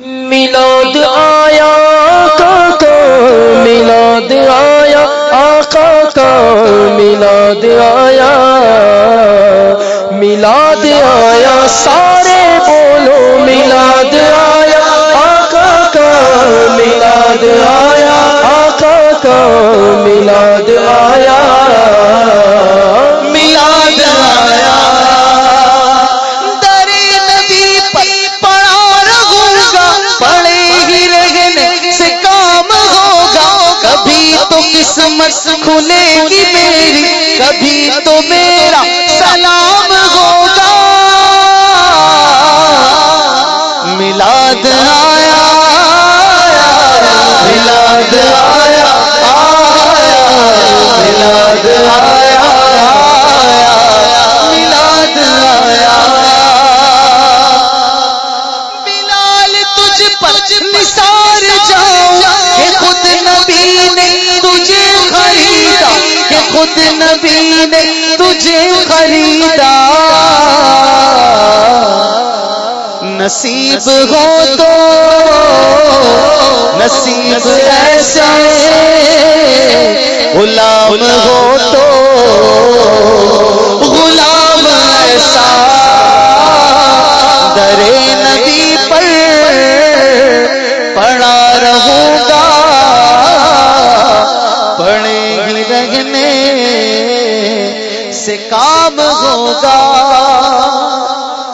ملاد آیا آقا کا ملاد آیا آقا کا ملاد آیا تو قسمت کھلے گی میری، کبھی تو میرا سلام ہوگا۔ میلاد آیا میلاد آیا میلاد آیا میلاد آیا۔ بلال تجھ پر نثار محمد نبی نے تجھے خریدا۔ نصیب ہو تو رہنے سے کام ہوگا۔